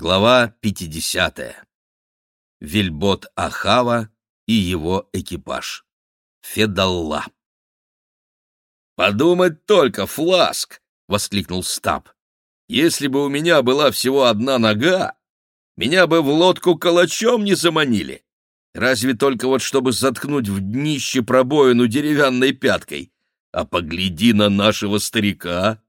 Глава 50. Вельбот Ахава и его экипаж. Федалла. «Подумать только, Фласк!» — воскликнул Стаб. «Если бы у меня была всего одна нога, меня бы в лодку калачом не заманили. Разве только вот чтобы заткнуть в днище пробоину деревянной пяткой. А погляди на нашего старика!»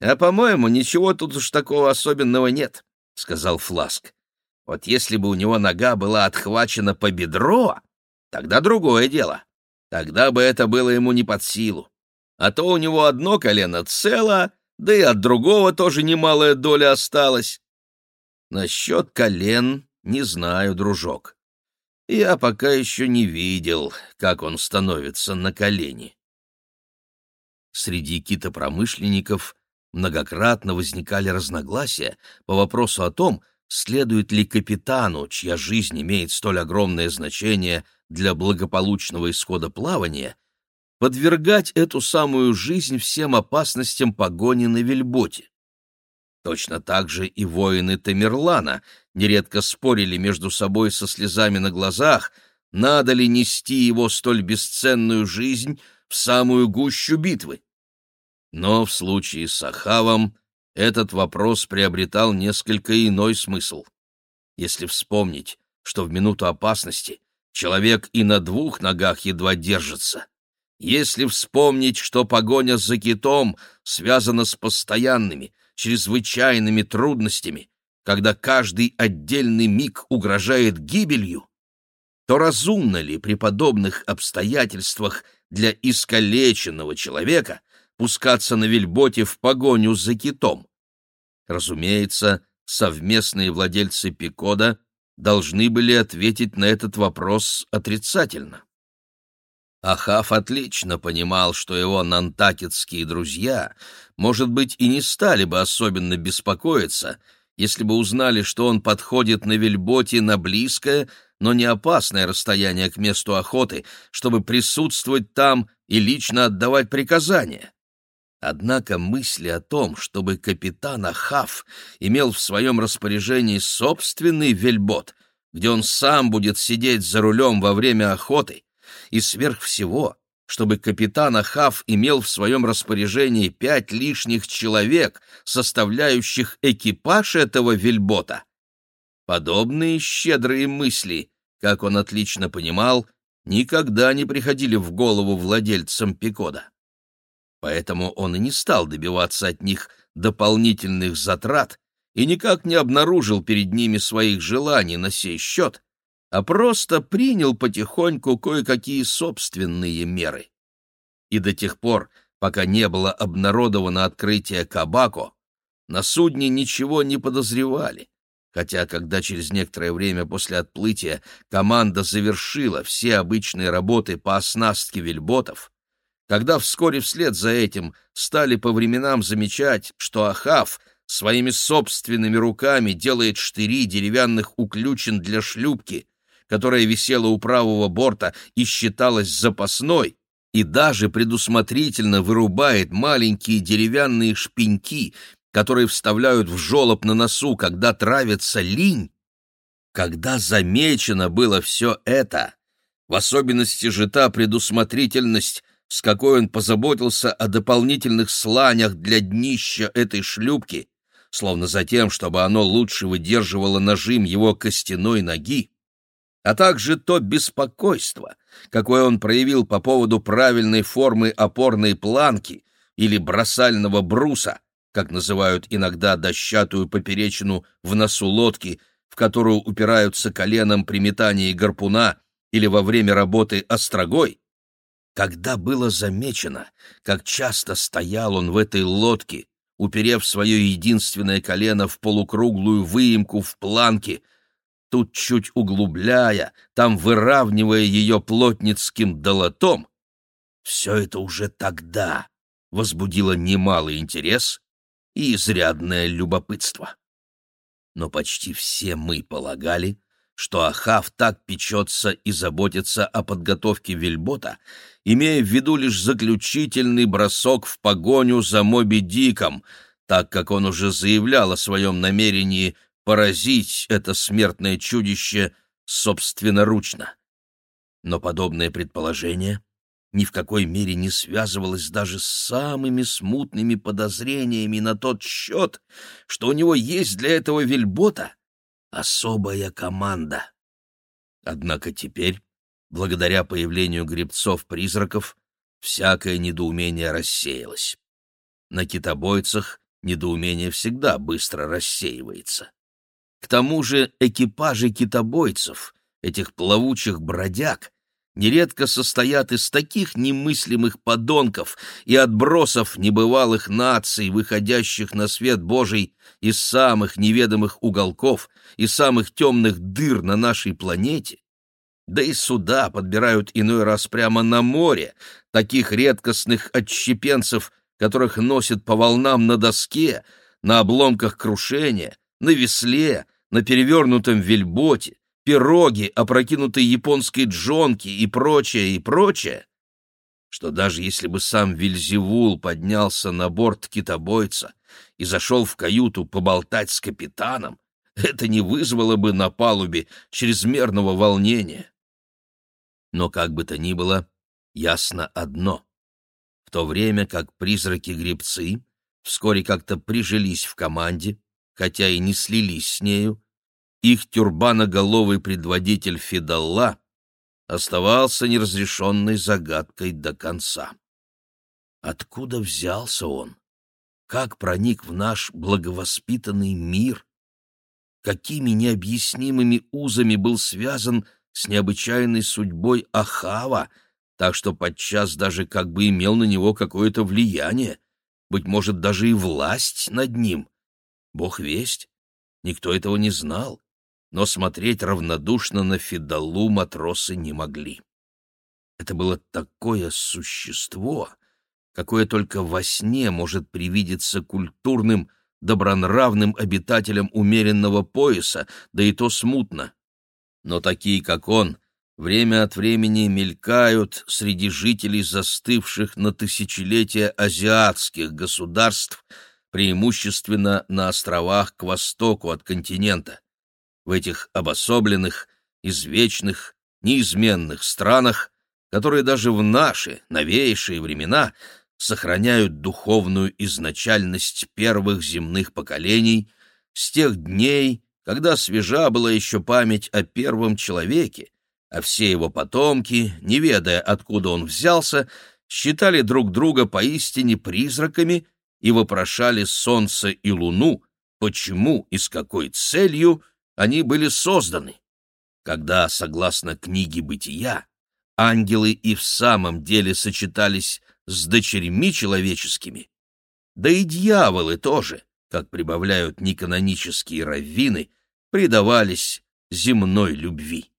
«А, по-моему, ничего тут уж такого особенного нет», — сказал Фласк. «Вот если бы у него нога была отхвачена по бедро, тогда другое дело. Тогда бы это было ему не под силу. А то у него одно колено цело, да и от другого тоже немалая доля осталась. Насчет колен не знаю, дружок. Я пока еще не видел, как он становится на колени». Среди китопромышленников многократно возникали разногласия по вопросу о том, следует ли капитану, чья жизнь имеет столь огромное значение для благополучного исхода плавания, подвергать эту самую жизнь всем опасностям погони на вельботе. Точно так же и воины Тамерлана нередко спорили между собой со слезами на глазах, надо ли нести его столь бесценную жизнь в самую гущу битвы. Но в случае с Ахавом этот вопрос приобретал несколько иной смысл. Если вспомнить, что в минуту опасности человек и на двух ногах едва держится, если вспомнить, что погоня за китом связана с постоянными, чрезвычайными трудностями, когда каждый отдельный миг угрожает гибелью, то разумно ли при подобных обстоятельствах для искалеченного человека пускаться на вельботе в погоню за китом. Разумеется, совместные владельцы Пикода должны были ответить на этот вопрос отрицательно. Ахав отлично понимал, что его нантакетские друзья, может быть, и не стали бы особенно беспокоиться, если бы узнали, что он подходит на вельботе на близкое, но не опасное расстояние к месту охоты, чтобы присутствовать там и лично отдавать приказания. Однако мысли о том, чтобы капитан Ахав имел в своем распоряжении собственный вельбот, где он сам будет сидеть за рулем во время охоты, и сверх всего, чтобы капитан Ахав имел в своем распоряжении пять лишних человек, составляющих экипаж этого вельбота. Подобные щедрые мысли, как он отлично понимал, никогда не приходили в голову владельцам Пикода. Поэтому он и не стал добиваться от них дополнительных затрат и никак не обнаружил перед ними своих желаний на сей счет, а просто принял потихоньку кое-какие собственные меры. И до тех пор, пока не было обнародовано открытие Кабако, на судне ничего не подозревали, хотя когда через некоторое время после отплытия команда завершила все обычные работы по оснастке вельботов, когда вскоре вслед за этим стали по временам замечать, что Ахав своими собственными руками делает штыри деревянных уключен для шлюпки, которая висела у правого борта и считалась запасной, и даже предусмотрительно вырубает маленькие деревянные шпеньки, которые вставляют в жолоб на носу, когда травится линь, когда замечено было все это, в особенности же та предусмотрительность, с какой он позаботился о дополнительных сланях для днища этой шлюпки, словно за тем, чтобы оно лучше выдерживало нажим его костяной ноги, а также то беспокойство, какое он проявил по поводу правильной формы опорной планки или бросального бруса, как называют иногда дощатую поперечину в носу лодки, в которую упираются коленом при метании гарпуна или во время работы острогой, когда было замечено, как часто стоял он в этой лодке, уперев свое единственное колено в полукруглую выемку в планке, тут чуть углубляя, там выравнивая ее плотницким долотом, все это уже тогда возбудило немалый интерес и изрядное любопытство. Но почти все мы полагали, что Ахав так печется и заботится о подготовке вельбота, имея в виду лишь заключительный бросок в погоню за Моби Диком, так как он уже заявлял о своем намерении поразить это смертное чудище собственноручно. Но подобное предположение ни в какой мере не связывалось даже с самыми смутными подозрениями на тот счет, что у него есть для этого вельбота особая команда. Однако теперь, благодаря появлению гребцов-призраков, всякое недоумение рассеялось. На китобойцах недоумение всегда быстро рассеивается. К тому же экипажи китобойцев, этих плавучих бродяг, нередко состоят из таких немыслимых подонков и отбросов небывалых наций, выходящих на свет Божий из самых неведомых уголков и самых темных дыр на нашей планете, да и суда подбирают иной раз прямо на море, таких редкостных отщепенцев, которых носят по волнам на доске, на обломках крушения, на весле, на перевернутом вельботе, пироги, опрокинутые японской джонки и прочее, и прочее, что даже если бы сам Вильзевул поднялся на борт китобойца и зашел в каюту поболтать с капитаном, это не вызвало бы на палубе чрезмерного волнения. Но как бы то ни было, ясно одно. В то время как призраки-гребцы вскоре как-то прижились в команде, хотя и не слились с нею, их тюрбаноголовый предводитель Фидалла оставался неразрешенной загадкой до конца. Откуда взялся он? Как проник в наш благовоспитанный мир? Какими необъяснимыми узами был связан с необычайной судьбой Ахава, так что подчас даже как бы имел на него какое-то влияние, быть может, даже и власть над ним? Бог весть, никто этого не знал но смотреть равнодушно на Фидалу матросы не могли. Это было такое существо, какое только во сне может привидеться культурным, добронравным обитателям умеренного пояса, да и то смутно. Но такие, как он, время от времени мелькают среди жителей застывших на тысячелетия азиатских государств, преимущественно на островах к востоку от континента в этих обособленных, извечных, неизменных странах, которые даже в наши новейшие времена сохраняют духовную изначальность первых земных поколений с тех дней, когда свежа была еще память о первом человеке, а все его потомки, не ведая, откуда он взялся, считали друг друга поистине призраками и вопрошали солнце и луну, почему и с какой целью они были созданы. Когда, согласно книге «Бытия», ангелы и в самом деле сочетались с дочерьми человеческими, да и дьяволы тоже, как прибавляют неканонические раввины, предавались земной любви.